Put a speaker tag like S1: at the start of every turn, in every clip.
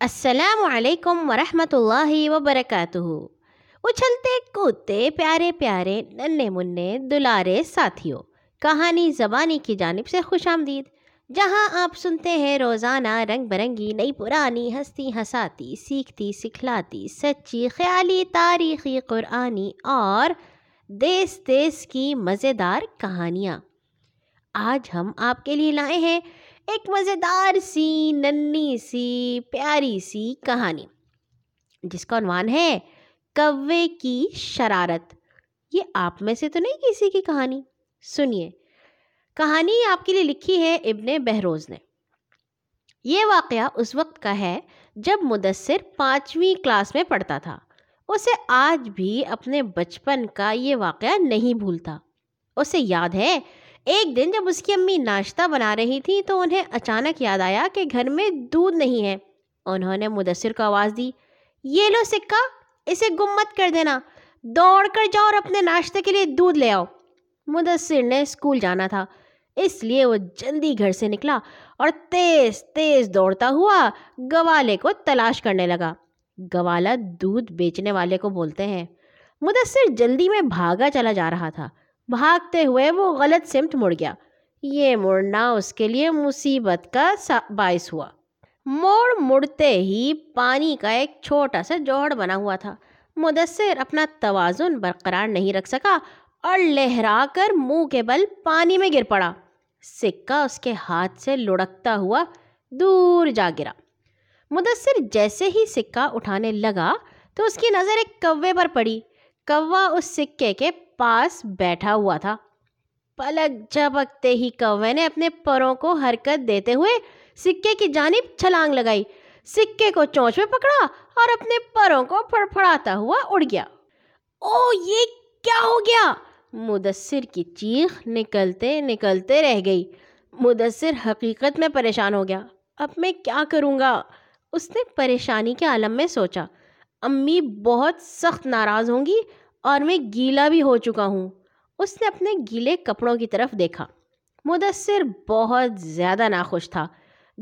S1: السلام علیکم ورحمۃ اللہ وبرکاتہ۔ اچھلتے کودتے پیارے پیارے ننے منے دلارے ساتھیوں، کہانی زبانی کی جانب سے خوش آمدید۔ جہاں آپ سنتے ہیں روزانہ رنگ برنگی، نئی پرانی ہستی ہساتی، سیکھتی، سکھلاتی، سچی، خیالی، تاریخی، قرآنی اور دیس دیس کی مزیدار کہانیاں۔ آج ہم آپ کے لیے لائے ہیں ایک مزیدار سی ننی سی، پیاری سی کہانی، جس کا عنوان ہے کوے کی شرارت۔ یہ آپ میں سے تو نہیں کسی کی کہانی؟ سنیے۔ کہانی آپ کے لیے لکھی ہے ابن بہروز نے۔ یہ واقعہ اس وقت کا ہے جب مدثر پانچویں کلاس میں پڑھتا تھا۔ اسے آج بھی اپنے بچپن کا یہ واقعہ نہیں بھولتا۔ اسے یاد ہے ایک دن جب اس کی امی ناشتہ بنا رہی تھی تو انہیں اچانک یاد آیا کہ گھر میں دودھ نہیں ہے۔ انہوں نے مدثر کو آواز دی، یہ لو سکہ، اسے گمت کر دینا۔ دوڑ کر جاؤ اور اپنے ناشتے کے لیے دودھ لے آؤ مدثر نے اسکول جانا تھا۔ اس لیے وہ جلدی گھر سے نکلا اور تیز تیز دوڑتا ہوا گوالے کو تلاش کرنے لگا۔ گوالا دودھ بیچنے والے کو بولتے ہیں۔ مدثر جلدی میں بھاگا چلا جا رہا تھا۔ بھاگتے ہوئے وہ غلط سمت مڑ گیا۔ یہ مڑنا اس کے لیے مصیبت کا باعث ہوا۔ موڑ مڑتے ہی پانی کا ایک چھوٹا سا جوہڑ بنا ہوا تھا۔ مدثر اپنا توازن برقرار نہیں رکھ سکا اور لہرا کر منہ کے بل پانی میں گر پڑا۔ سکہ اس کے ہاتھ سے لڑکتا ہوا دور جا گرا۔ مدثر جیسے ہی سکہ اٹھانے لگا تو اس کی نظر ایک کوے پر پڑی۔ کوا اس سکے کے پاس بیٹھا ہوا تھا۔ پلک جھپکتے ہی کوے نے اپنے پروں کو حرکت دیتے ہوئے سکے کی جانب چھلانگ لگائی۔ سکے کو چونچ میں پکڑا اور اپنے پروں کو پھڑ پھڑاتا ہوا اڑ گیا۔ او یہ کیا ہو گیا؟ مدثر کی چیخ نکلتے نکلتے رہ گئی۔ مدثر حقیقت میں پریشان ہو گیا۔ اب میں کیا کروں گا؟ اس نے پریشانی کے عالم میں سوچا۔ امی بہت سخت ناراض ہوں گی۔ اور میں گیلا بھی ہو چکا ہوں۔ اس نے اپنے گیلے کپڑوں کی طرف دیکھا۔ مدثر بہت زیادہ ناخوش تھا۔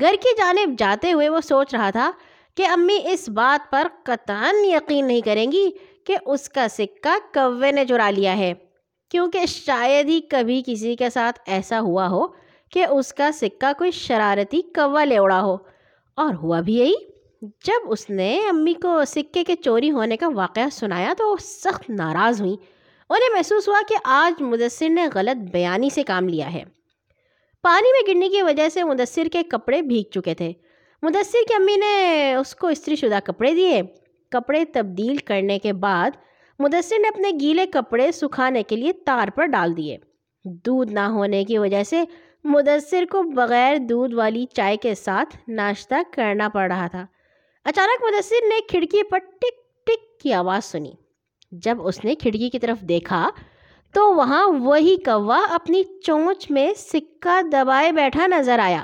S1: گھر کی جانب جاتے ہوئے وہ سوچ رہا تھا کہ امی اس بات پر قطعاً یقین نہیں کریں گی کہ اس کا سکہ کوے نے چرا لیا ہے۔ کیونکہ شاید ہی کبھی کسی کے ساتھ ایسا ہوا ہو کہ اس کا سکہ کوئی شرارتی کوا لے اڑا ہو۔ اور ہوا بھی یہی۔ جب اس نے امی کو سکے کے چوری ہونے کا واقعہ سنایا تو وہ سخت ناراض ہوئیں۔ انہیں محسوس ہوا کہ آج مدثر نے غلط بیانی سے کام لیا ہے۔ پانی میں گرنے کی وجہ سے مدثر کے کپڑے بھیگ چکے تھے۔ مدثر کی امی نے اس کو استری شدہ کپڑے دیے۔ کپڑے تبدیل کرنے کے بعد مدثر نے اپنے گیلے کپڑے سکھانے کے لیے تار پر ڈال دیے۔ دودھ نہ ہونے کی وجہ سے مدثر کو بغیر دودھ والی چائے کے ساتھ ناشتہ کرنا پڑ رہا تھا۔ اچانک مدثر نے کھڑکی پر ٹک ٹک کی آواز سنی۔ جب اس نے کھڑکی کی طرف دیکھا تو وہاں وہی کوا اپنی چونچ میں سکہ دبائے بیٹھا نظر آیا۔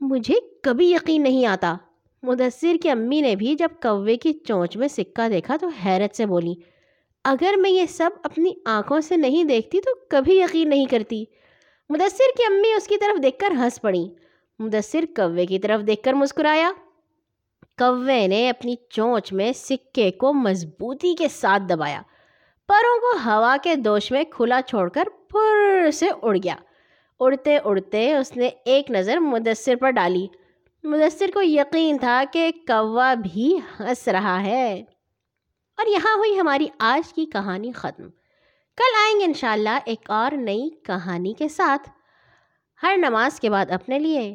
S1: مجھے کبھی یقین نہیں آتا۔ مدثر کی امی نے بھی جب کوے کی چونچ میں سکہ دیکھا تو حیرت سے بولی، اگر میں یہ سب اپنی آنکھوں سے نہیں دیکھتی تو کبھی یقین نہیں کرتی۔ مدثر کی امی اس کی طرف دیکھ کر ہنس پڑی مدثر کوے کی طرف دیکھ کر مسکرایا۔ کوے نے اپنی چونچ میں سکے کو مضبوطی کے ساتھ دبایا۔ پروں کو ہوا کے دوش میں کھلا چھوڑ کر پھر سے اڑ گیا۔ اڑتے اڑتے اس نے ایک نظر مدثر پر ڈالی۔ مدثر کو یقین تھا کہ کوا بھی ہنس رہا ہے۔ اور یہاں ہوئی ہماری آج کی کہانی ختم۔ کل آئیں گے انشاءاللہ ایک اور نئی کہانی کے ساتھ۔ ہر نماز کے بعد اپنے لیے۔